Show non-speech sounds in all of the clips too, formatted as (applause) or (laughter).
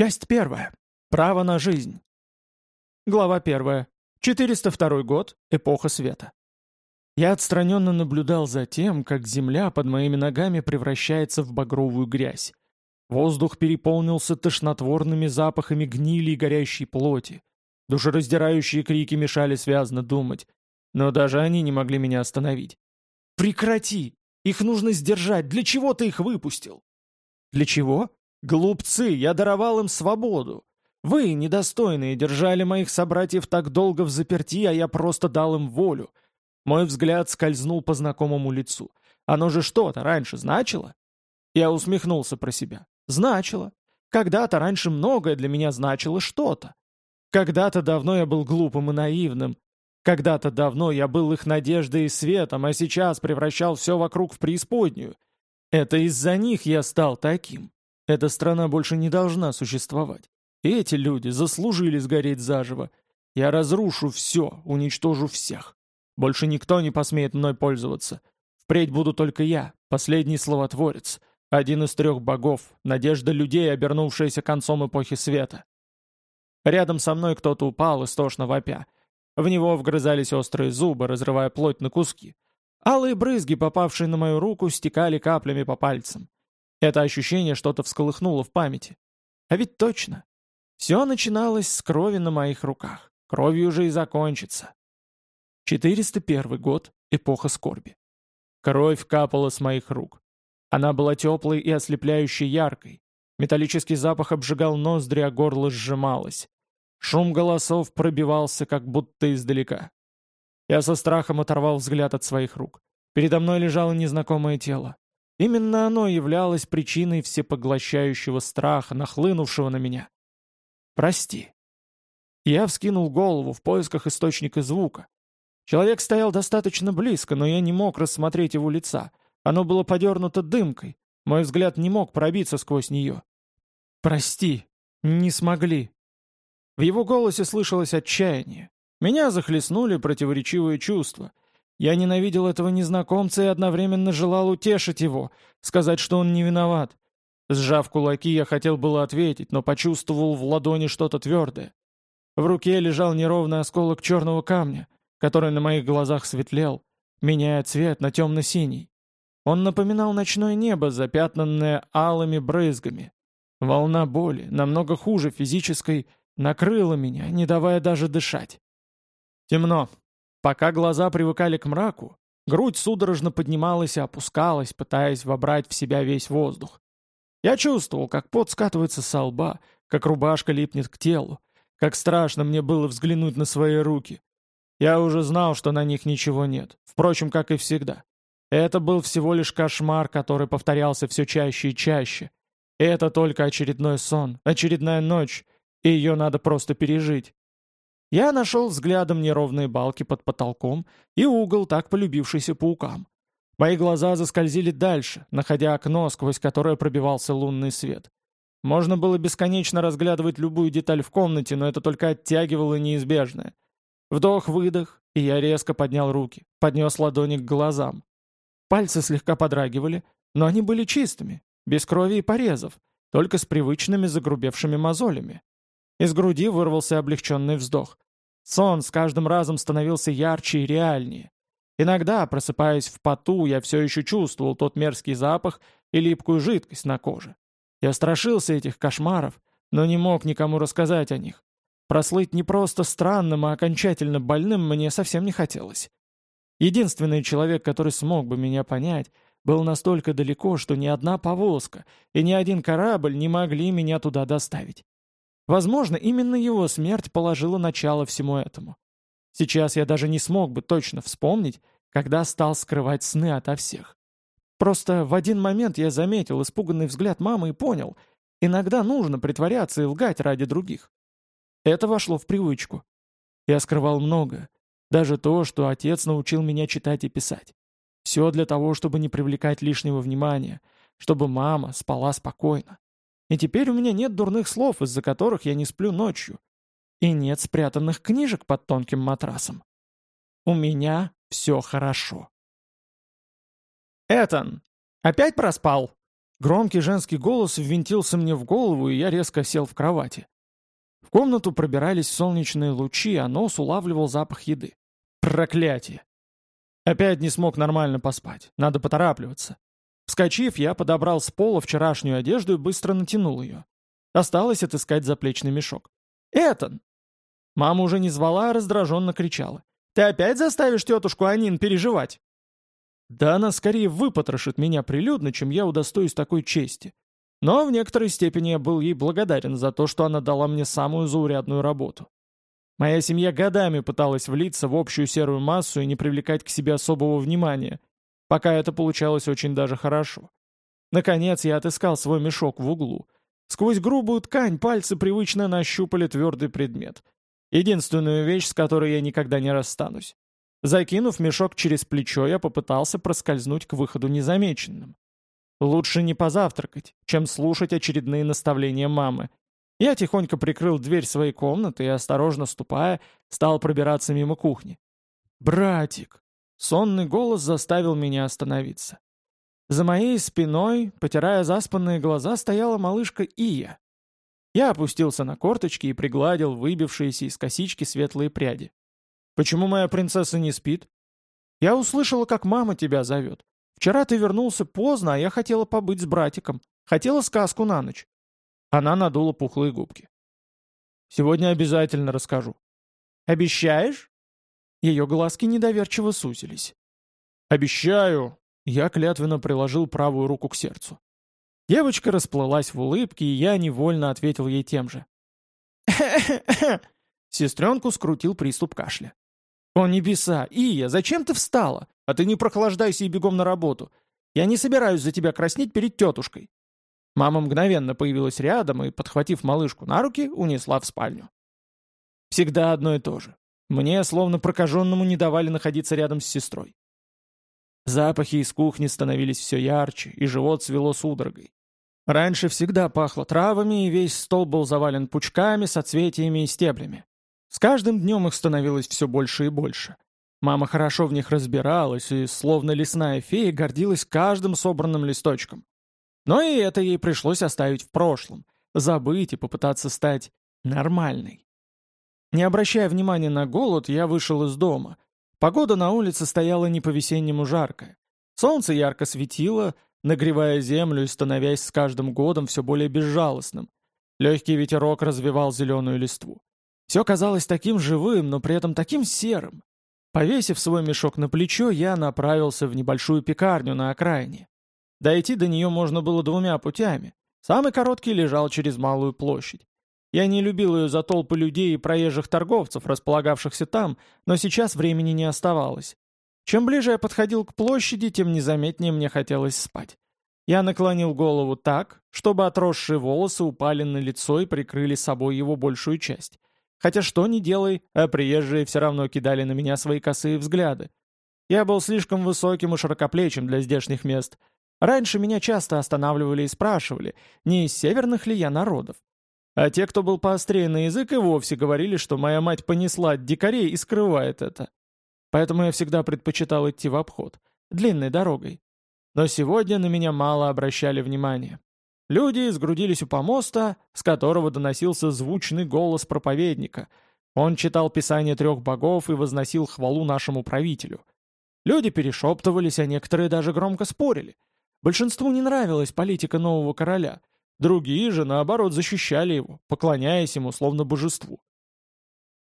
Часть первая. Право на жизнь. Глава первая. 402 год. Эпоха света. Я отстраненно наблюдал за тем, как земля под моими ногами превращается в багровую грязь. Воздух переполнился тошнотворными запахами гнили и горящей плоти. Душераздирающие крики мешали связно думать. Но даже они не могли меня остановить. «Прекрати! Их нужно сдержать! Для чего ты их выпустил?» «Для чего? Глупцы! Я даровал им свободу! Вы, недостойные, держали моих собратьев так долго в заперти, а я просто дал им волю. Мой взгляд скользнул по знакомому лицу. Оно же что-то раньше значило?» Я усмехнулся про себя. «Значило. Когда-то раньше многое для меня значило что-то. Когда-то давно я был глупым и наивным. Когда-то давно я был их надеждой и светом, а сейчас превращал все вокруг в преисподнюю. Это из-за них я стал таким. Эта страна больше не должна существовать. И эти люди заслужили сгореть заживо. Я разрушу все, уничтожу всех. Больше никто не посмеет мной пользоваться. Впредь буду только я, последний словотворец, один из трех богов, надежда людей, обернувшаяся концом эпохи света. Рядом со мной кто-то упал, истошно вопя. В него вгрызались острые зубы, разрывая плоть на куски. Алые брызги, попавшие на мою руку, стекали каплями по пальцам. Это ощущение что-то всколыхнуло в памяти. А ведь точно. Все начиналось с крови на моих руках. Кровью же и закончится. 401 год, эпоха скорби. Кровь капала с моих рук. Она была теплой и ослепляющей яркой. Металлический запах обжигал ноздри, а горло сжималось. Шум голосов пробивался, как будто издалека. Я со страхом оторвал взгляд от своих рук. Передо мной лежало незнакомое тело. Именно оно являлось причиной всепоглощающего страха, нахлынувшего на меня. «Прости». Я вскинул голову в поисках источника звука. Человек стоял достаточно близко, но я не мог рассмотреть его лица. Оно было подернуто дымкой. Мой взгляд не мог пробиться сквозь нее. «Прости, не смогли». В его голосе слышалось отчаяние. Меня захлестнули противоречивые чувства. Я ненавидел этого незнакомца и одновременно желал утешить его, сказать, что он не виноват. Сжав кулаки, я хотел было ответить, но почувствовал в ладони что-то твердое. В руке лежал неровный осколок черного камня, который на моих глазах светлел, меняя цвет на темно-синий. Он напоминал ночное небо, запятнанное алыми брызгами. Волна боли, намного хуже физической, накрыла меня, не давая даже дышать. Темно. Пока глаза привыкали к мраку, грудь судорожно поднималась и опускалась, пытаясь вобрать в себя весь воздух. Я чувствовал, как пот скатывается со лба, как рубашка липнет к телу, как страшно мне было взглянуть на свои руки. Я уже знал, что на них ничего нет, впрочем, как и всегда. Это был всего лишь кошмар, который повторялся все чаще и чаще. Это только очередной сон, очередная ночь, и ее надо просто пережить. Я нашел взглядом неровные балки под потолком и угол, так полюбившийся паукам. Мои глаза заскользили дальше, находя окно, сквозь которое пробивался лунный свет. Можно было бесконечно разглядывать любую деталь в комнате, но это только оттягивало неизбежное. Вдох-выдох, и я резко поднял руки, поднес ладони к глазам. Пальцы слегка подрагивали, но они были чистыми, без крови и порезов, только с привычными загрубевшими мозолями. Из груди вырвался облегченный вздох. Сон с каждым разом становился ярче и реальнее. Иногда, просыпаясь в поту, я все еще чувствовал тот мерзкий запах и липкую жидкость на коже. Я страшился этих кошмаров, но не мог никому рассказать о них. Прослыть не просто странным, а окончательно больным мне совсем не хотелось. Единственный человек, который смог бы меня понять, был настолько далеко, что ни одна повозка и ни один корабль не могли меня туда доставить. Возможно, именно его смерть положила начало всему этому. Сейчас я даже не смог бы точно вспомнить, когда стал скрывать сны ото всех. Просто в один момент я заметил испуганный взгляд мамы и понял, иногда нужно притворяться и лгать ради других. Это вошло в привычку. Я скрывал многое, даже то, что отец научил меня читать и писать. Все для того, чтобы не привлекать лишнего внимания, чтобы мама спала спокойно. И теперь у меня нет дурных слов, из-за которых я не сплю ночью. И нет спрятанных книжек под тонким матрасом. У меня все хорошо. «Этан, опять проспал?» Громкий женский голос ввинтился мне в голову, и я резко сел в кровати. В комнату пробирались солнечные лучи, а нос улавливал запах еды. Проклятие! Опять не смог нормально поспать. Надо поторапливаться. Вскочив, я подобрал с пола вчерашнюю одежду и быстро натянул ее. Осталось отыскать заплечный мешок. «Этан!» Мама уже не звала, а раздраженно кричала. «Ты опять заставишь тетушку Анин переживать?» Да она скорее выпотрошит меня прилюдно, чем я удостоюсь такой чести. Но в некоторой степени я был ей благодарен за то, что она дала мне самую заурядную работу. Моя семья годами пыталась влиться в общую серую массу и не привлекать к себе особого внимания, пока это получалось очень даже хорошо. Наконец я отыскал свой мешок в углу. Сквозь грубую ткань пальцы привычно нащупали твердый предмет. Единственную вещь, с которой я никогда не расстанусь. Закинув мешок через плечо, я попытался проскользнуть к выходу незамеченным. Лучше не позавтракать, чем слушать очередные наставления мамы. Я тихонько прикрыл дверь своей комнаты и, осторожно ступая, стал пробираться мимо кухни. «Братик!» Сонный голос заставил меня остановиться. За моей спиной, потирая заспанные глаза, стояла малышка Ия. Я опустился на корточки и пригладил выбившиеся из косички светлые пряди. Почему моя принцесса не спит? Я услышала, как мама тебя зовет. Вчера ты вернулся поздно, а я хотела побыть с братиком. Хотела сказку на ночь. Она надула пухлые губки. Сегодня обязательно расскажу. Обещаешь? Ее глазки недоверчиво сузились. Обещаю. Я клятвенно приложил правую руку к сердцу. Девочка расплылась в улыбке, и я невольно ответил ей тем же. (laughs) Сестренку скрутил приступ кашля. «О небеса! Ия, зачем ты встала? А ты не прохлаждайся и бегом на работу. Я не собираюсь за тебя краснеть перед тетушкой». Мама мгновенно появилась рядом и, подхватив малышку на руки, унесла в спальню. Всегда одно и то же. Мне, словно прокаженному, не давали находиться рядом с сестрой. Запахи из кухни становились все ярче, и живот свело судорогой. Раньше всегда пахло травами, и весь стол был завален пучками, соцветиями и стеблями. С каждым днем их становилось все больше и больше. Мама хорошо в них разбиралась и, словно лесная фея, гордилась каждым собранным листочком. Но и это ей пришлось оставить в прошлом, забыть и попытаться стать нормальной. Не обращая внимания на голод, я вышел из дома. Погода на улице стояла не по-весеннему жаркая. Солнце ярко светило, нагревая землю и становясь с каждым годом все более безжалостным. Легкий ветерок развивал зеленую листву. Все казалось таким живым, но при этом таким серым. Повесив свой мешок на плечо, я направился в небольшую пекарню на окраине. Дойти до нее можно было двумя путями. Самый короткий лежал через малую площадь. Я не любил ее за толпы людей и проезжих торговцев, располагавшихся там, но сейчас времени не оставалось. Чем ближе я подходил к площади, тем незаметнее мне хотелось спать. Я наклонил голову так, чтобы отросшие волосы упали на лицо и прикрыли собой его большую часть. Хотя что ни делай, а приезжие все равно кидали на меня свои косые взгляды. Я был слишком высоким и широкоплечим для здешних мест. Раньше меня часто останавливали и спрашивали, не из северных ли я народов. А те, кто был поострее на язык, и вовсе говорили, что моя мать понесла от дикарей и скрывает это. Поэтому я всегда предпочитал идти в обход, длинной дорогой. Но сегодня на меня мало обращали внимания. Люди сгрудились у помоста, с которого доносился звучный голос проповедника. Он читал писание трех богов и возносил хвалу нашему правителю. Люди перешептывались, а некоторые даже громко спорили. Большинству не нравилась политика нового короля. Другие же, наоборот, защищали его, поклоняясь ему словно божеству.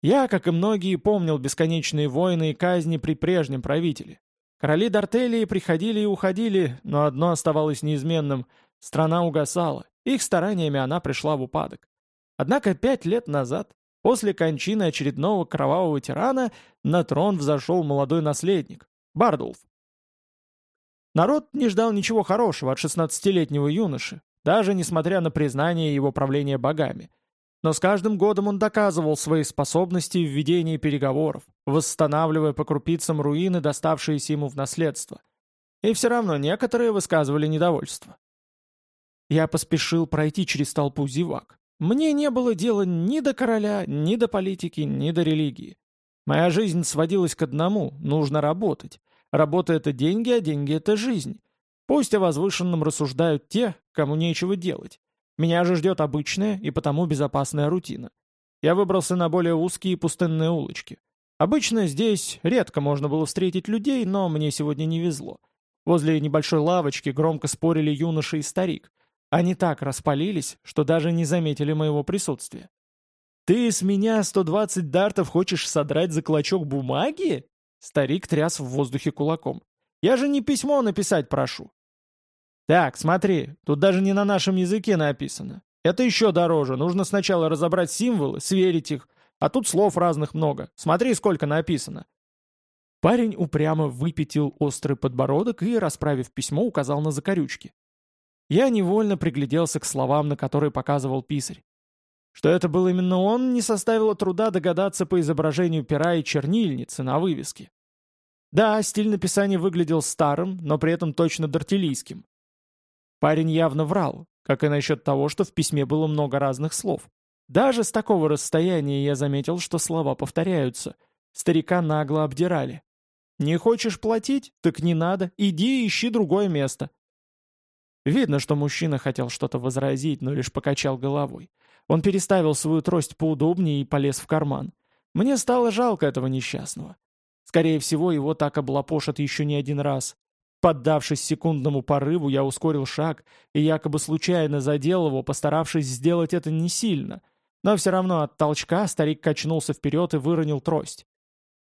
Я, как и многие, помнил бесконечные войны и казни при прежнем правителе. Короли Дартелии приходили и уходили, но одно оставалось неизменным — Страна угасала, их стараниями она пришла в упадок. Однако пять лет назад, после кончины очередного кровавого тирана, на трон взошел молодой наследник, Бардулф. Народ не ждал ничего хорошего от 16-летнего юноши, даже несмотря на признание его правления богами. Но с каждым годом он доказывал свои способности в ведении переговоров, восстанавливая по крупицам руины, доставшиеся ему в наследство. И все равно некоторые высказывали недовольство. Я поспешил пройти через толпу зевак. Мне не было дела ни до короля, ни до политики, ни до религии. Моя жизнь сводилась к одному — нужно работать. Работа — это деньги, а деньги — это жизнь. Пусть о возвышенном рассуждают те, кому нечего делать. Меня же ждет обычная и потому безопасная рутина. Я выбрался на более узкие и пустынные улочки. Обычно здесь редко можно было встретить людей, но мне сегодня не везло. Возле небольшой лавочки громко спорили юноша и старик. Они так распалились, что даже не заметили моего присутствия. «Ты с меня 120 дартов хочешь содрать за клочок бумаги?» Старик тряс в воздухе кулаком. «Я же не письмо написать прошу». «Так, смотри, тут даже не на нашем языке написано. Это еще дороже, нужно сначала разобрать символы, сверить их, а тут слов разных много. Смотри, сколько написано». Парень упрямо выпятил острый подбородок и, расправив письмо, указал на закорючки. Я невольно пригляделся к словам, на которые показывал писарь. Что это был именно он, не составило труда догадаться по изображению пера и чернильницы на вывеске. Да, стиль написания выглядел старым, но при этом точно дартилийским. Парень явно врал, как и насчет того, что в письме было много разных слов. Даже с такого расстояния я заметил, что слова повторяются. Старика нагло обдирали. «Не хочешь платить? Так не надо. Иди ищи другое место». Видно, что мужчина хотел что-то возразить, но лишь покачал головой. Он переставил свою трость поудобнее и полез в карман. Мне стало жалко этого несчастного. Скорее всего, его так облапошат еще не один раз. Поддавшись секундному порыву, я ускорил шаг и якобы случайно задел его, постаравшись сделать это не сильно. Но все равно от толчка старик качнулся вперед и выронил трость.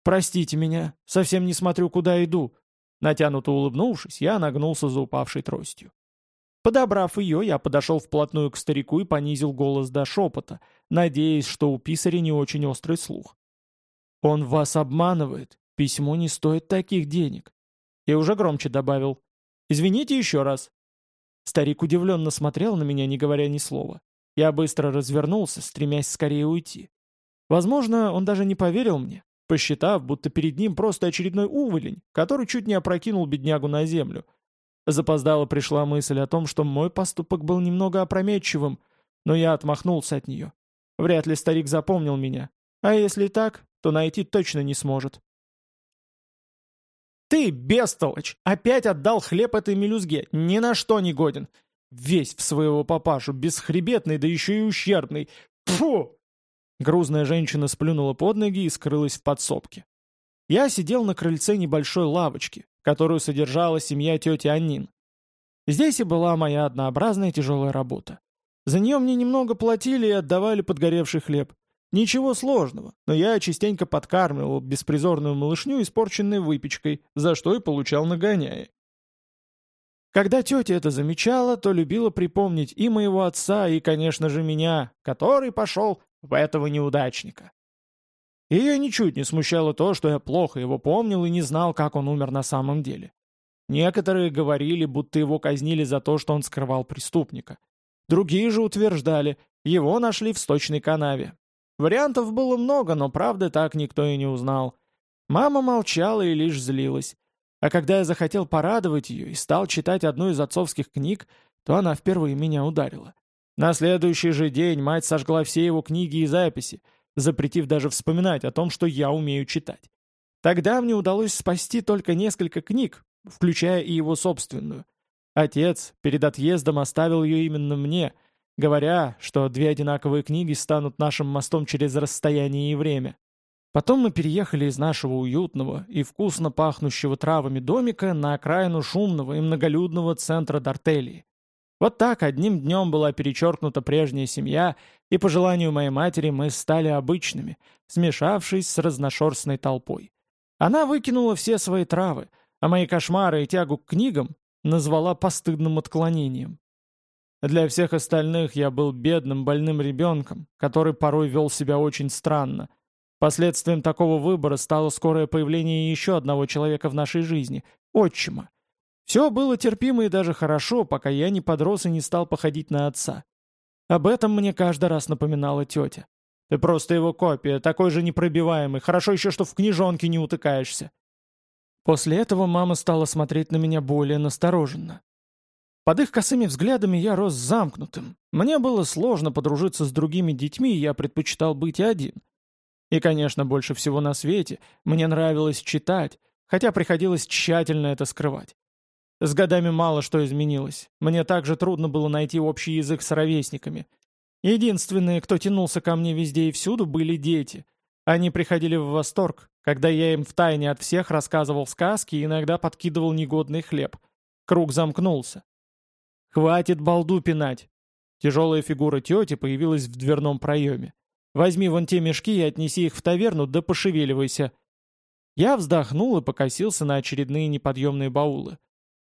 «Простите меня, совсем не смотрю, куда иду». Натянуто улыбнувшись, я нагнулся за упавшей тростью. Подобрав ее, я подошел вплотную к старику и понизил голос до шепота, надеясь, что у писаря не очень острый слух. «Он вас обманывает. Письмо не стоит таких денег». И уже громче добавил. «Извините еще раз». Старик удивленно смотрел на меня, не говоря ни слова. Я быстро развернулся, стремясь скорее уйти. Возможно, он даже не поверил мне, посчитав, будто перед ним просто очередной уволень, который чуть не опрокинул беднягу на землю — Запоздало пришла мысль о том, что мой поступок был немного опрометчивым, но я отмахнулся от нее. Вряд ли старик запомнил меня. А если так, то найти точно не сможет. «Ты, бестолочь, опять отдал хлеб этой мелюзге, ни на что не годен. Весь в своего папашу, бесхребетный, да еще и ущербный. Фу!» Грузная женщина сплюнула под ноги и скрылась в подсобке. Я сидел на крыльце небольшой лавочки, которую содержала семья тети Аннин. Здесь и была моя однообразная тяжелая работа. За нее мне немного платили и отдавали подгоревший хлеб. Ничего сложного, но я частенько подкармливал беспризорную малышню испорченной выпечкой, за что и получал нагоняя. Когда тетя это замечала, то любила припомнить и моего отца, и, конечно же, меня, который пошел в этого неудачника. Ее ничуть не смущало то, что я плохо его помнил и не знал, как он умер на самом деле. Некоторые говорили, будто его казнили за то, что он скрывал преступника. Другие же утверждали, его нашли в сточной канаве. Вариантов было много, но правды так никто и не узнал. Мама молчала и лишь злилась. А когда я захотел порадовать ее и стал читать одну из отцовских книг, то она впервые меня ударила. На следующий же день мать сожгла все его книги и записи, запретив даже вспоминать о том, что я умею читать. Тогда мне удалось спасти только несколько книг, включая и его собственную. Отец перед отъездом оставил ее именно мне, говоря, что две одинаковые книги станут нашим мостом через расстояние и время. Потом мы переехали из нашего уютного и вкусно пахнущего травами домика на окраину шумного и многолюдного центра Дартелии. Вот так одним днем была перечеркнута прежняя семья, и по желанию моей матери мы стали обычными, смешавшись с разношерстной толпой. Она выкинула все свои травы, а мои кошмары и тягу к книгам назвала постыдным отклонением. Для всех остальных я был бедным больным ребенком, который порой вел себя очень странно. Последствием такого выбора стало скорое появление еще одного человека в нашей жизни — отчима. Все было терпимо и даже хорошо, пока я не подрос и не стал походить на отца. Об этом мне каждый раз напоминала тетя. Ты просто его копия, такой же непробиваемый, хорошо еще, что в книжонке не утыкаешься. После этого мама стала смотреть на меня более настороженно. Под их косыми взглядами я рос замкнутым. Мне было сложно подружиться с другими детьми, и я предпочитал быть один. И, конечно, больше всего на свете мне нравилось читать, хотя приходилось тщательно это скрывать. С годами мало что изменилось. Мне также трудно было найти общий язык с ровесниками. Единственные, кто тянулся ко мне везде и всюду, были дети. Они приходили в восторг, когда я им втайне от всех рассказывал сказки и иногда подкидывал негодный хлеб. Круг замкнулся. «Хватит балду пинать!» Тяжелая фигура тети появилась в дверном проеме. «Возьми вон те мешки и отнеси их в таверну, да пошевеливайся!» Я вздохнул и покосился на очередные неподъемные баулы.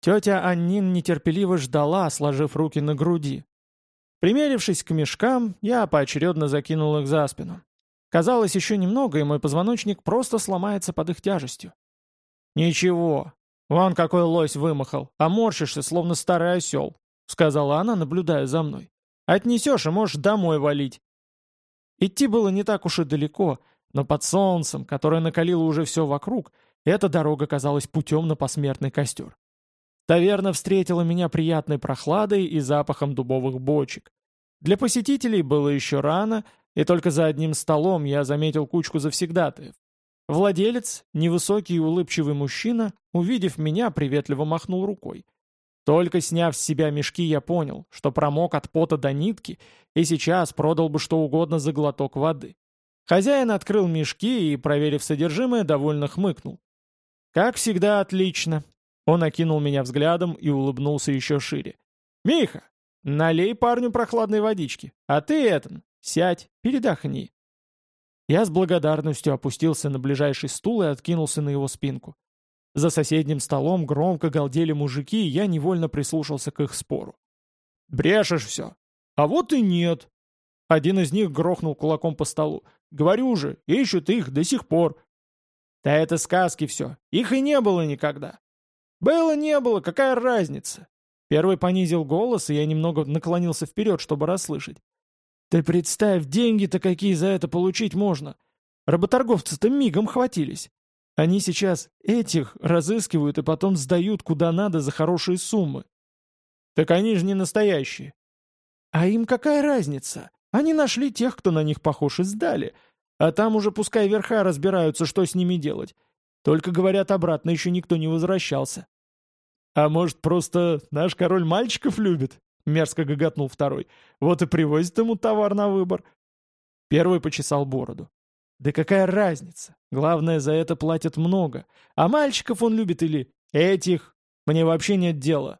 Тетя Аннин нетерпеливо ждала, сложив руки на груди. Примерившись к мешкам, я поочередно закинул их за спину. Казалось, еще немного, и мой позвоночник просто сломается под их тяжестью. «Ничего. Вон какой лось вымахал, а морщишься, словно старый осел», — сказала она, наблюдая за мной. «Отнесешь и можешь домой валить». Идти было не так уж и далеко, но под солнцем, которое накалило уже все вокруг, эта дорога казалась путем на посмертный костер. Таверна встретила меня приятной прохладой и запахом дубовых бочек. Для посетителей было еще рано, и только за одним столом я заметил кучку завсегдатаев. Владелец, невысокий и улыбчивый мужчина, увидев меня, приветливо махнул рукой. Только сняв с себя мешки, я понял, что промок от пота до нитки, и сейчас продал бы что угодно за глоток воды. Хозяин открыл мешки и, проверив содержимое, довольно хмыкнул. «Как всегда, отлично. Он окинул меня взглядом и улыбнулся еще шире. «Миха, налей парню прохладной водички, а ты, Этан, сядь, передохни». Я с благодарностью опустился на ближайший стул и откинулся на его спинку. За соседним столом громко галдели мужики, и я невольно прислушался к их спору. «Брешешь все!» «А вот и нет!» Один из них грохнул кулаком по столу. «Говорю же, ищут их до сих пор!» «Да это сказки все, их и не было никогда!» «Было, не было, какая разница?» Первый понизил голос, и я немного наклонился вперед, чтобы расслышать. «Ты представь, деньги-то какие за это получить можно! Работорговцы-то мигом хватились. Они сейчас этих разыскивают и потом сдают куда надо за хорошие суммы. Так они же не настоящие. А им какая разница? Они нашли тех, кто на них похож, и сдали. А там уже пускай верха разбираются, что с ними делать. Только, говорят, обратно еще никто не возвращался. «А может, просто наш король мальчиков любит?» — мерзко гоготнул второй. «Вот и привозит ему товар на выбор». Первый почесал бороду. «Да какая разница? Главное, за это платят много. А мальчиков он любит или этих? Мне вообще нет дела».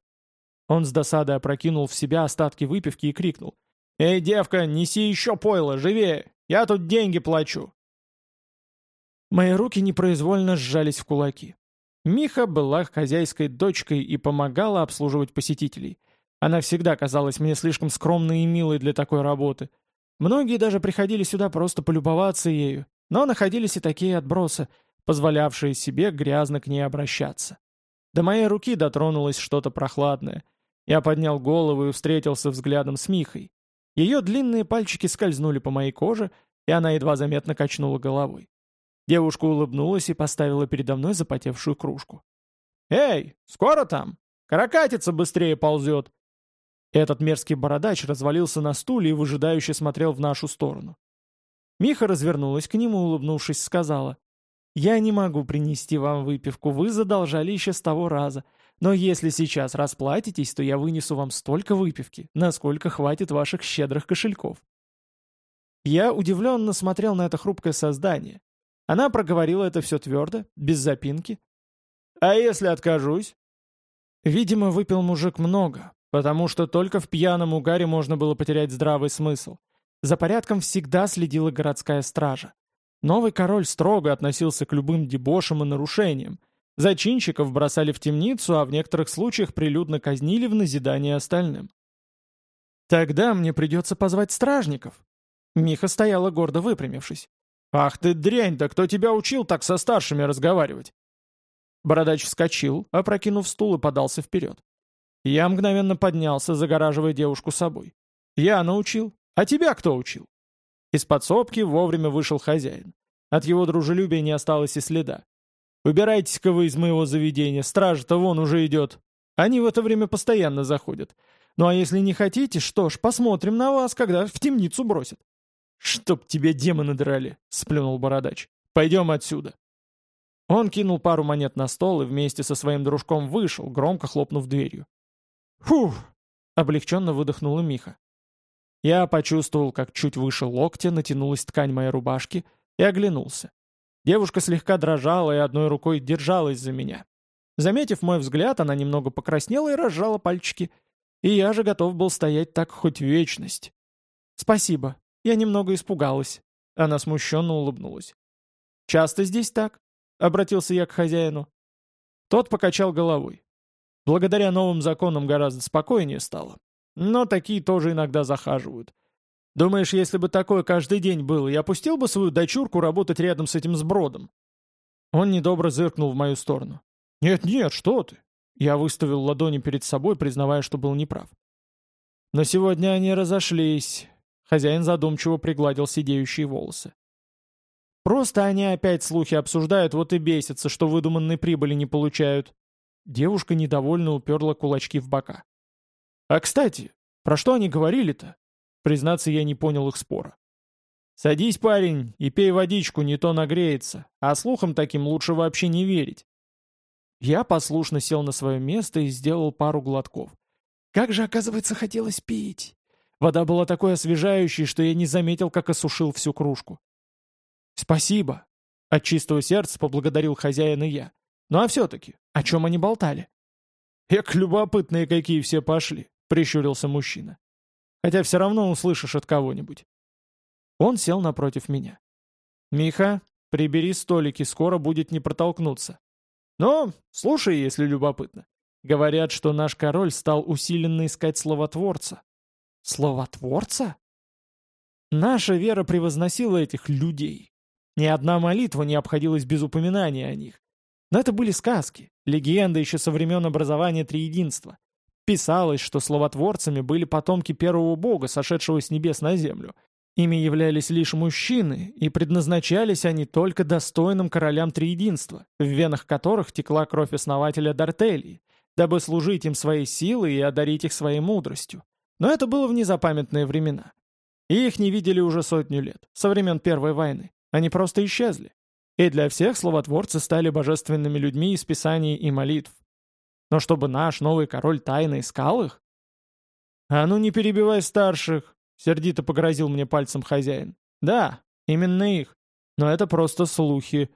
Он с досадой опрокинул в себя остатки выпивки и крикнул. «Эй, девка, неси еще пойло, живее! Я тут деньги плачу!» Мои руки непроизвольно сжались в кулаки. Миха была хозяйской дочкой и помогала обслуживать посетителей. Она всегда казалась мне слишком скромной и милой для такой работы. Многие даже приходили сюда просто полюбоваться ею, но находились и такие отбросы, позволявшие себе грязно к ней обращаться. До моей руки дотронулось что-то прохладное. Я поднял голову и встретился взглядом с Михой. Ее длинные пальчики скользнули по моей коже, и она едва заметно качнула головой. Девушка улыбнулась и поставила передо мной запотевшую кружку. «Эй, скоро там? Каракатица быстрее ползет!» Этот мерзкий бородач развалился на стуле и выжидающе смотрел в нашу сторону. Миха развернулась к нему, улыбнувшись, сказала, «Я не могу принести вам выпивку, вы задолжали еще с того раза, но если сейчас расплатитесь, то я вынесу вам столько выпивки, насколько хватит ваших щедрых кошельков». Я удивленно смотрел на это хрупкое создание, она проговорила это все твердо, без запинки. «А если откажусь?» Видимо, выпил мужик много, потому что только в пьяном угаре можно было потерять здравый смысл. За порядком всегда следила городская стража. Новый король строго относился к любым дебошам и нарушениям. Зачинщиков бросали в темницу, а в некоторых случаях прилюдно казнили в назидание остальным. «Тогда мне придется позвать стражников». Миха стояла гордо выпрямившись. «Ах ты дрянь, да кто тебя учил так со старшими разговаривать?» Бородач вскочил, опрокинув стул и подался вперед. Я мгновенно поднялся, загораживая девушку собой. «Я научил. А тебя кто учил?» Из подсобки вовремя вышел хозяин. От его дружелюбия не осталось и следа. «Убирайтесь-ка вы из моего заведения, стража-то вон уже идет. Они в это время постоянно заходят. Ну а если не хотите, что ж, посмотрим на вас, когда в темницу бросят». «Чтоб тебе демоны драли!» — сплюнул бородач. «Пойдем отсюда!» Он кинул пару монет на стол и вместе со своим дружком вышел, громко хлопнув дверью. «Фух!» — облегченно выдохнула Миха. Я почувствовал, как чуть выше локтя натянулась ткань моей рубашки, и оглянулся. Девушка слегка дрожала и одной рукой держалась за меня. Заметив мой взгляд, она немного покраснела и разжала пальчики. И я же готов был стоять так хоть вечность. «Спасибо. Я немного испугалась». Она смущенно улыбнулась. «Часто здесь так?» — обратился я к хозяину. Тот покачал головой. Благодаря новым законам гораздо спокойнее стало. Но такие тоже иногда захаживают. Думаешь, если бы такое каждый день было, я пустил бы свою дочурку работать рядом с этим сбродом?» Он недобро зыркнул в мою сторону. «Нет-нет, что ты!» Я выставил ладони перед собой, признавая, что был неправ. Но сегодня они разошлись. Хозяин задумчиво пригладил сидеющие волосы. Просто они опять слухи обсуждают, вот и бесятся, что выдуманной прибыли не получают. Девушка недовольно уперла кулачки в бока. «А кстати, про что они говорили-то?» Признаться, я не понял их спора. «Садись, парень, и пей водичку, не то нагреется, а слухам таким лучше вообще не верить». Я послушно сел на свое место и сделал пару глотков. Как же, оказывается, хотелось пить. Вода была такой освежающей, что я не заметил, как осушил всю кружку. «Спасибо», — от чистого сердца поблагодарил хозяин и я. «Ну а все-таки, о чем они болтали?» «Эк, любопытные какие все пошли», — прищурился мужчина. «Хотя все равно услышишь от кого-нибудь». Он сел напротив меня. «Миха, прибери столики, скоро будет не протолкнуться. Но, слушай, если любопытно. Говорят, что наш король стал усиленно искать словотворца. Словотворца? Наша вера превозносила этих людей. Ни одна молитва не обходилась без упоминания о них. Но это были сказки, легенды еще со времен образования Триединства. Писалось, что словотворцами были потомки первого бога, сошедшего с небес на землю. Ими являлись лишь мужчины, и предназначались они только достойным королям Триединства, в венах которых текла кровь основателя Дартелии, дабы служить им своей силой и одарить их своей мудростью. Но это было в незапамятные времена. И их не видели уже сотню лет, со времен Первой войны. Они просто исчезли. И для всех словотворцы стали божественными людьми из писаний и молитв. Но чтобы наш новый король тайно искал их? «А ну не перебивай старших!» — сердито погрозил мне пальцем хозяин. «Да, именно их. Но это просто слухи.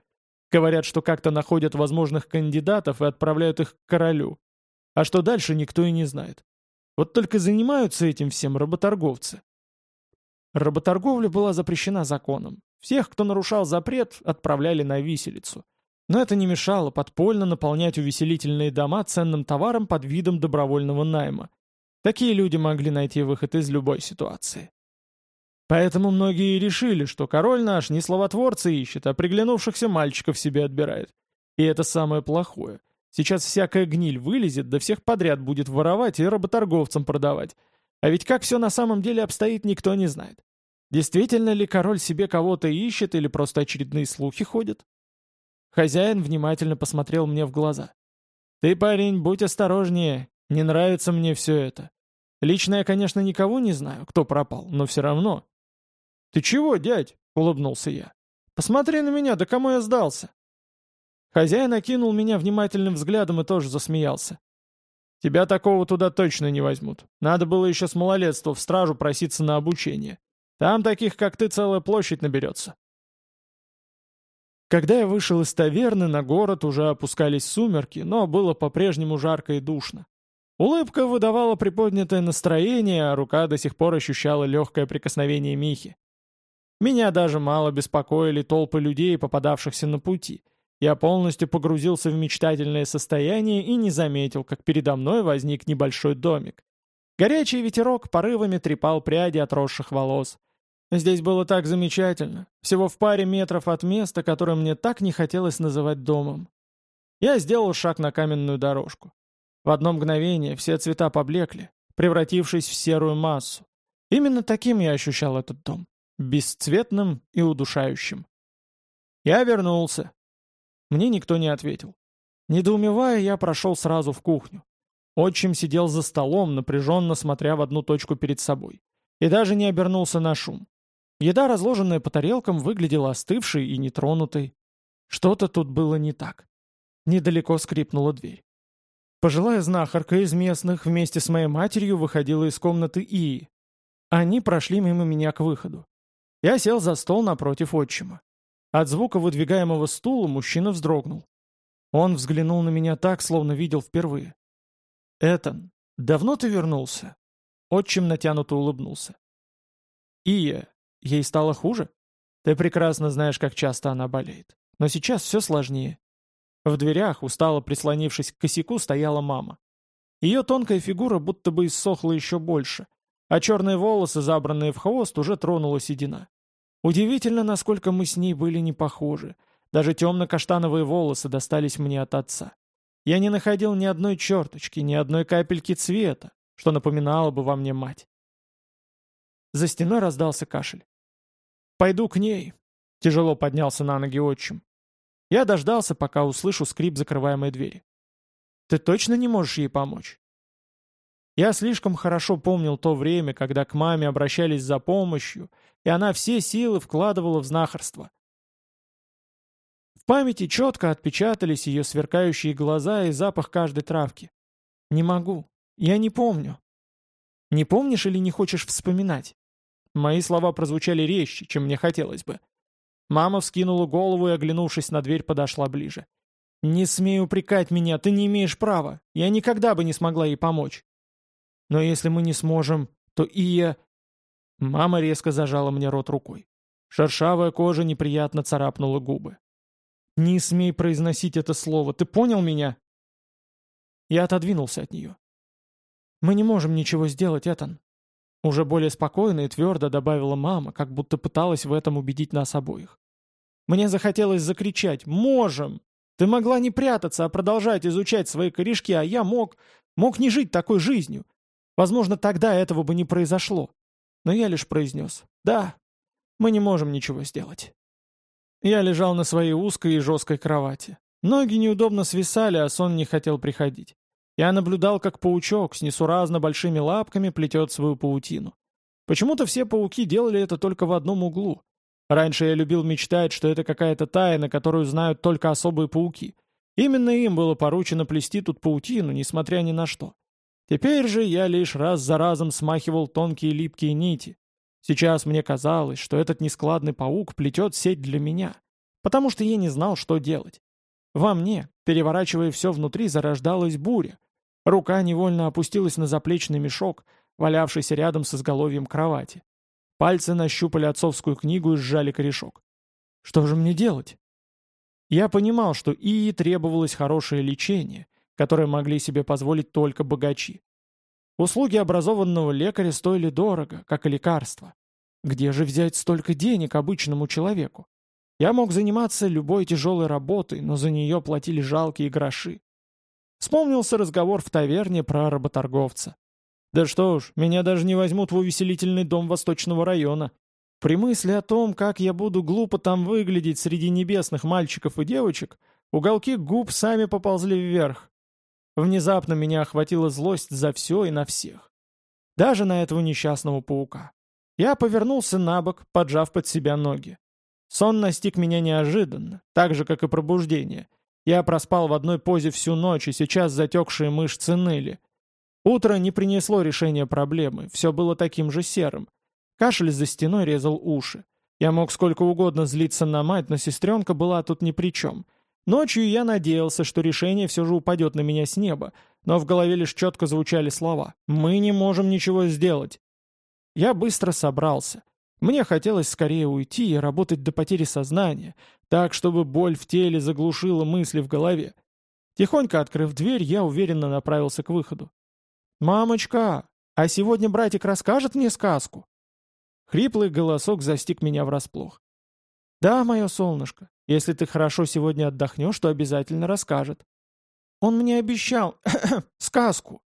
Говорят, что как-то находят возможных кандидатов и отправляют их к королю. А что дальше, никто и не знает. Вот только занимаются этим всем работорговцы. Работорговля была запрещена законом. Всех, кто нарушал запрет, отправляли на виселицу. Но это не мешало подпольно наполнять увеселительные дома ценным товаром под видом добровольного найма. Такие люди могли найти выход из любой ситуации. Поэтому многие решили, что король наш не словотворца ищет, а приглянувшихся мальчиков себе отбирает. И это самое плохое. Сейчас всякая гниль вылезет, да всех подряд будет воровать и работорговцам продавать. А ведь как все на самом деле обстоит, никто не знает. Действительно ли король себе кого-то ищет или просто очередные слухи ходят? Хозяин внимательно посмотрел мне в глаза. «Ты, парень, будь осторожнее, не нравится мне все это. Лично я, конечно, никого не знаю, кто пропал, но все равно». «Ты чего, дядь?» — улыбнулся я. «Посмотри на меня, да кому я сдался?» Хозяин окинул меня внимательным взглядом и тоже засмеялся. «Тебя такого туда точно не возьмут. Надо было еще с малолетства в стражу проситься на обучение. Там таких, как ты, целая площадь наберется». Когда я вышел из таверны, на город уже опускались сумерки, но было по-прежнему жарко и душно. Улыбка выдавала приподнятое настроение, а рука до сих пор ощущала легкое прикосновение Михи. Меня даже мало беспокоили толпы людей, попадавшихся на пути — я полностью погрузился в мечтательное состояние и не заметил, как передо мной возник небольшой домик. Горячий ветерок порывами трепал пряди отросших волос. Здесь было так замечательно, всего в паре метров от места, которое мне так не хотелось называть домом. Я сделал шаг на каменную дорожку. В одно мгновение все цвета поблекли, превратившись в серую массу. Именно таким я ощущал этот дом. Бесцветным и удушающим. Я вернулся, мне никто не ответил. Недоумевая, я прошел сразу в кухню. Отчим сидел за столом, напряженно смотря в одну точку перед собой. И даже не обернулся на шум. Еда, разложенная по тарелкам, выглядела остывшей и нетронутой. Что-то тут было не так. Недалеко скрипнула дверь. Пожилая знахарка из местных вместе с моей матерью выходила из комнаты Ии. Они прошли мимо меня к выходу. Я сел за стол напротив отчима. От звука выдвигаемого стула мужчина вздрогнул. Он взглянул на меня так, словно видел впервые. «Этан, давно ты вернулся?» Отчим натянуто улыбнулся. «Ия, ей стало хуже? Ты прекрасно знаешь, как часто она болеет. Но сейчас все сложнее. В дверях, устало прислонившись к косяку, стояла мама. Ее тонкая фигура будто бы иссохла еще больше, а черные волосы, забранные в хвост, уже тронула седина. Удивительно, насколько мы с ней были не похожи. Даже темно-каштановые волосы достались мне от отца. Я не находил ни одной черточки, ни одной капельки цвета, что напоминало бы во мне мать. За стеной раздался кашель. «Пойду к ней», — тяжело поднялся на ноги отчим. Я дождался, пока услышу скрип закрываемой двери. «Ты точно не можешь ей помочь?» Я слишком хорошо помнил то время, когда к маме обращались за помощью, и она все силы вкладывала в знахарство. В памяти четко отпечатались ее сверкающие глаза и запах каждой травки. «Не могу. Я не помню». «Не помнишь или не хочешь вспоминать?» Мои слова прозвучали резче, чем мне хотелось бы. Мама вскинула голову и, оглянувшись на дверь, подошла ближе. «Не смей упрекать меня, ты не имеешь права. Я никогда бы не смогла ей помочь». «Но если мы не сможем, то и я...» Мама резко зажала мне рот рукой. Шершавая кожа неприятно царапнула губы. «Не смей произносить это слово, ты понял меня?» Я отодвинулся от нее. «Мы не можем ничего сделать, Этан». Уже более спокойно и твердо добавила мама, как будто пыталась в этом убедить нас обоих. Мне захотелось закричать «Можем!» Ты могла не прятаться, а продолжать изучать свои корешки, а я мог... мог не жить такой жизнью. Возможно, тогда этого бы не произошло. Но я лишь произнес «Да, мы не можем ничего сделать». Я лежал на своей узкой и жесткой кровати. Ноги неудобно свисали, а сон не хотел приходить. Я наблюдал, как паучок с несуразно большими лапками плетет свою паутину. Почему-то все пауки делали это только в одном углу. Раньше я любил мечтать, что это какая-то тайна, которую знают только особые пауки. Именно им было поручено плести тут паутину, несмотря ни на что. Теперь же я лишь раз за разом смахивал тонкие липкие нити. Сейчас мне казалось, что этот нескладный паук плетет сеть для меня, потому что я не знал, что делать. Во мне, переворачивая все внутри, зарождалась буря, Рука невольно опустилась на заплечный мешок, валявшийся рядом с изголовьем кровати. Пальцы нащупали отцовскую книгу и сжали корешок. Что же мне делать? Я понимал, что Ии требовалось хорошее лечение, которое могли себе позволить только богачи. Услуги образованного лекаря стоили дорого, как и лекарства. Где же взять столько денег обычному человеку? Я мог заниматься любой тяжелой работой, но за нее платили жалкие гроши. Вспомнился разговор в таверне про работорговца. Да что уж, меня даже не возьмут в увеселительный дом Восточного района. При мысли о том, как я буду глупо там выглядеть среди небесных мальчиков и девочек, уголки губ сами поползли вверх. Внезапно меня охватила злость за все и на всех. Даже на этого несчастного паука. Я повернулся на бок, поджав под себя ноги. Сон настиг меня неожиданно, так же, как и пробуждение, я проспал в одной позе всю ночь, и сейчас затекшие мышцы ныли. Утро не принесло решения проблемы, все было таким же серым. Кашель за стеной резал уши. Я мог сколько угодно злиться на мать, но сестренка была тут ни при чем. Ночью я надеялся, что решение все же упадет на меня с неба, но в голове лишь четко звучали слова «Мы не можем ничего сделать». Я быстро собрался. Мне хотелось скорее уйти и работать до потери сознания, так, чтобы боль в теле заглушила мысли в голове. Тихонько открыв дверь, я уверенно направился к выходу. «Мамочка, а сегодня братик расскажет мне сказку?» Хриплый голосок застиг меня врасплох. «Да, мое солнышко, если ты хорошо сегодня отдохнешь, то обязательно расскажет. Он мне обещал (coughs) сказку».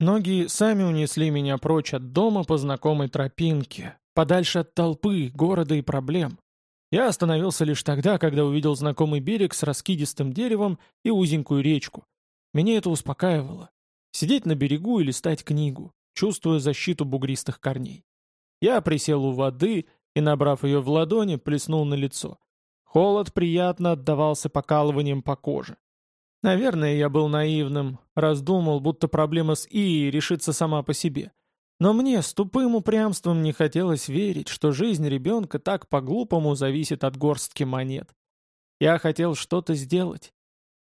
Ноги сами унесли меня прочь от дома по знакомой тропинке, подальше от толпы, города и проблем. Я остановился лишь тогда, когда увидел знакомый берег с раскидистым деревом и узенькую речку. Меня это успокаивало. Сидеть на берегу и листать книгу, чувствуя защиту бугристых корней. Я присел у воды и, набрав ее в ладони, плеснул на лицо. Холод приятно отдавался покалыванием по коже. Наверное, я был наивным, раздумал, будто проблема с Ией решится сама по себе. Но мне с тупым упрямством не хотелось верить, что жизнь ребенка так по-глупому зависит от горстки монет. Я хотел что-то сделать.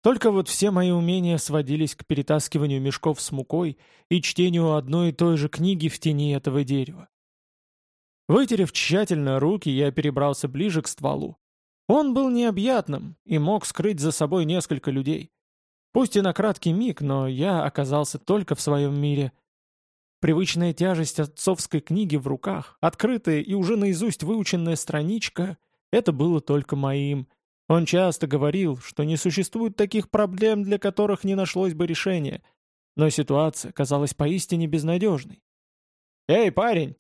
Только вот все мои умения сводились к перетаскиванию мешков с мукой и чтению одной и той же книги в тени этого дерева. Вытерев тщательно руки, я перебрался ближе к стволу. Он был необъятным и мог скрыть за собой несколько людей. Пусть и на краткий миг, но я оказался только в своем мире — Привычная тяжесть отцовской книги в руках, открытая и уже наизусть выученная страничка — это было только моим. Он часто говорил, что не существует таких проблем, для которых не нашлось бы решения. Но ситуация казалась поистине безнадежной. «Эй, парень!»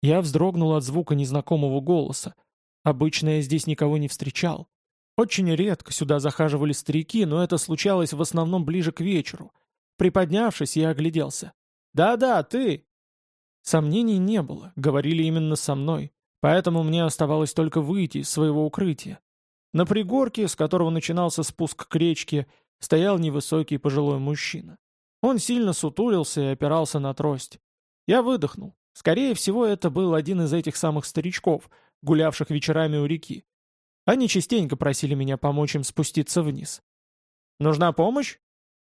Я вздрогнул от звука незнакомого голоса. Обычно я здесь никого не встречал. Очень редко сюда захаживали старики, но это случалось в основном ближе к вечеру. Приподнявшись, я огляделся. «Да-да, ты!» Сомнений не было, говорили именно со мной, поэтому мне оставалось только выйти из своего укрытия. На пригорке, с которого начинался спуск к речке, стоял невысокий пожилой мужчина. Он сильно сутулился и опирался на трость. Я выдохнул. Скорее всего, это был один из этих самых старичков, гулявших вечерами у реки. Они частенько просили меня помочь им спуститься вниз. «Нужна помощь?»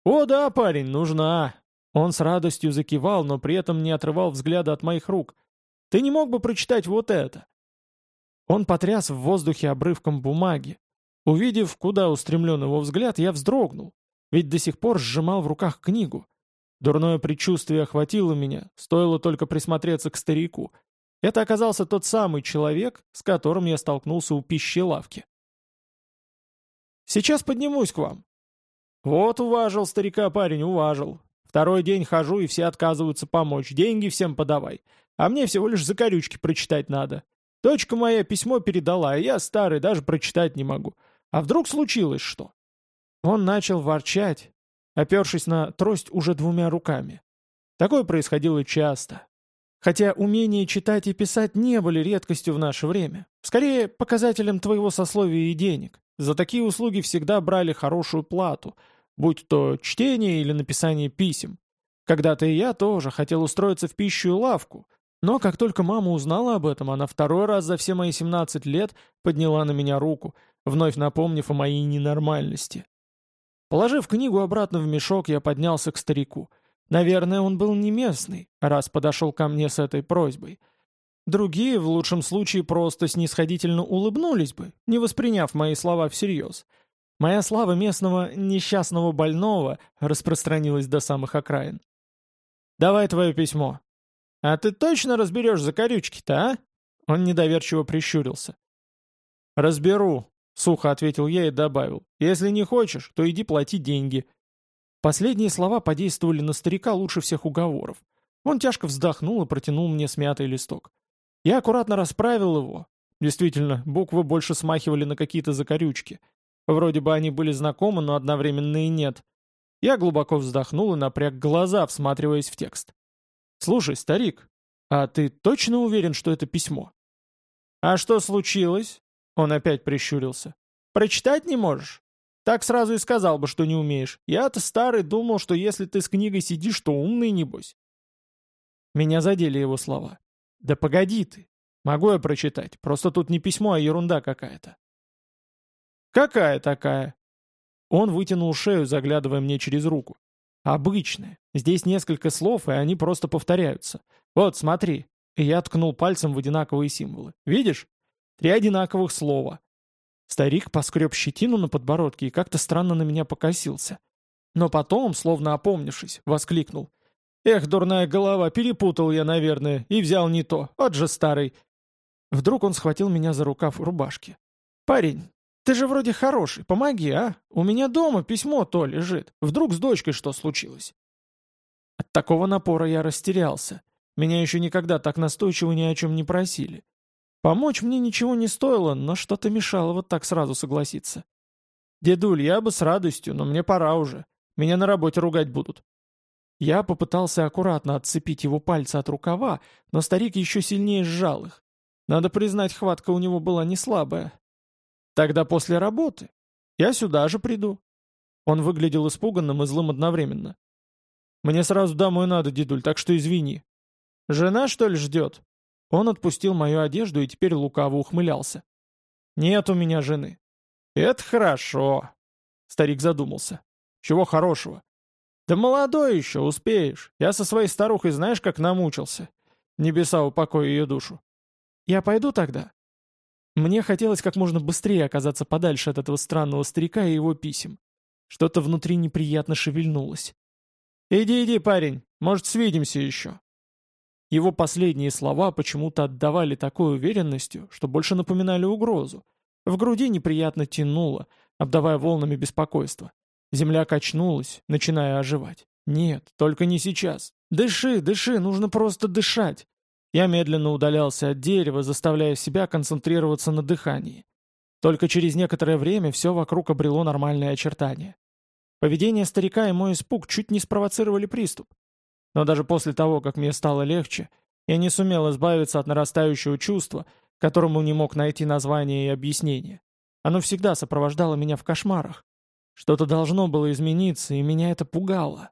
«О да, парень, нужна. Он с радостью закивал, но при этом не отрывал взгляда от моих рук. «Ты не мог бы прочитать вот это?» Он потряс в воздухе обрывком бумаги. Увидев, куда устремлен его взгляд, я вздрогнул, ведь до сих пор сжимал в руках книгу. Дурное предчувствие охватило меня, стоило только присмотреться к старику. Это оказался тот самый человек, с которым я столкнулся у пищи лавки. «Сейчас поднимусь к вам». «Вот уважил старика парень, уважил. Второй день хожу, и все отказываются помочь. Деньги всем подавай. А мне всего лишь закорючки прочитать надо. Дочка моя письмо передала, а я старый, даже прочитать не могу. А вдруг случилось что?» Он начал ворчать, опершись на трость уже двумя руками. Такое происходило часто. Хотя умение читать и писать не были редкостью в наше время. Скорее, показателем твоего сословия и денег. За такие услуги всегда брали хорошую плату — будь то чтение или написание писем. Когда-то и я тоже хотел устроиться в пищу и лавку, но как только мама узнала об этом, она второй раз за все мои 17 лет подняла на меня руку, вновь напомнив о моей ненормальности. Положив книгу обратно в мешок, я поднялся к старику. Наверное, он был не местный, раз подошел ко мне с этой просьбой. Другие, в лучшем случае, просто снисходительно улыбнулись бы, не восприняв мои слова всерьез. Моя слава местного несчастного больного распространилась до самых окраин. «Давай твое письмо». «А ты точно разберешь закорючки-то, а?» Он недоверчиво прищурился. «Разберу», — сухо ответил я и добавил. «Если не хочешь, то иди плати деньги». Последние слова подействовали на старика лучше всех уговоров. Он тяжко вздохнул и протянул мне смятый листок. Я аккуратно расправил его. Действительно, буквы больше смахивали на какие-то закорючки. Вроде бы они были знакомы, но одновременно и нет. Я глубоко вздохнул и напряг глаза, всматриваясь в текст. «Слушай, старик, а ты точно уверен, что это письмо?» «А что случилось?» Он опять прищурился. «Прочитать не можешь?» «Так сразу и сказал бы, что не умеешь. Я-то старый думал, что если ты с книгой сидишь, то умный, небось». Меня задели его слова. «Да погоди ты. Могу я прочитать. Просто тут не письмо, а ерунда какая-то». «Какая такая?» Он вытянул шею, заглядывая мне через руку. «Обычная. Здесь несколько слов, и они просто повторяются. Вот, смотри». И я ткнул пальцем в одинаковые символы. «Видишь? Три одинаковых слова». Старик поскреб щетину на подбородке и как-то странно на меня покосился. Но потом, словно опомнившись, воскликнул. «Эх, дурная голова, перепутал я, наверное, и взял не то. Вот же старый». Вдруг он схватил меня за рукав рубашки. «Парень, ты же вроде хороший, помоги, а? У меня дома письмо то лежит. Вдруг с дочкой что случилось?» От такого напора я растерялся. Меня еще никогда так настойчиво ни о чем не просили. Помочь мне ничего не стоило, но что-то мешало вот так сразу согласиться. «Дедуль, я бы с радостью, но мне пора уже. Меня на работе ругать будут». Я попытался аккуратно отцепить его пальцы от рукава, но старик еще сильнее сжал их. Надо признать, хватка у него была не слабая. Тогда после работы. Я сюда же приду. Он выглядел испуганным и злым одновременно. Мне сразу домой надо, дедуль, так что извини. Жена, что ли, ждет? Он отпустил мою одежду и теперь лукаво ухмылялся. Нет у меня жены. Это хорошо. Старик задумался. Чего хорошего? Да молодой еще, успеешь. Я со своей старухой знаешь, как намучился. Небеса упокой ее душу. Я пойду тогда? Мне хотелось как можно быстрее оказаться подальше от этого странного старика и его писем. Что-то внутри неприятно шевельнулось. «Иди, иди, парень, может, свидимся еще». Его последние слова почему-то отдавали такой уверенностью, что больше напоминали угрозу. В груди неприятно тянуло, обдавая волнами беспокойства. Земля качнулась, начиная оживать. «Нет, только не сейчас. Дыши, дыши, нужно просто дышать». Я медленно удалялся от дерева, заставляя себя концентрироваться на дыхании. Только через некоторое время все вокруг обрело нормальные очертания. Поведение старика и мой испуг чуть не спровоцировали приступ. Но даже после того, как мне стало легче, я не сумел избавиться от нарастающего чувства, которому не мог найти название и объяснение. Оно всегда сопровождало меня в кошмарах. Что-то должно было измениться, и меня это пугало.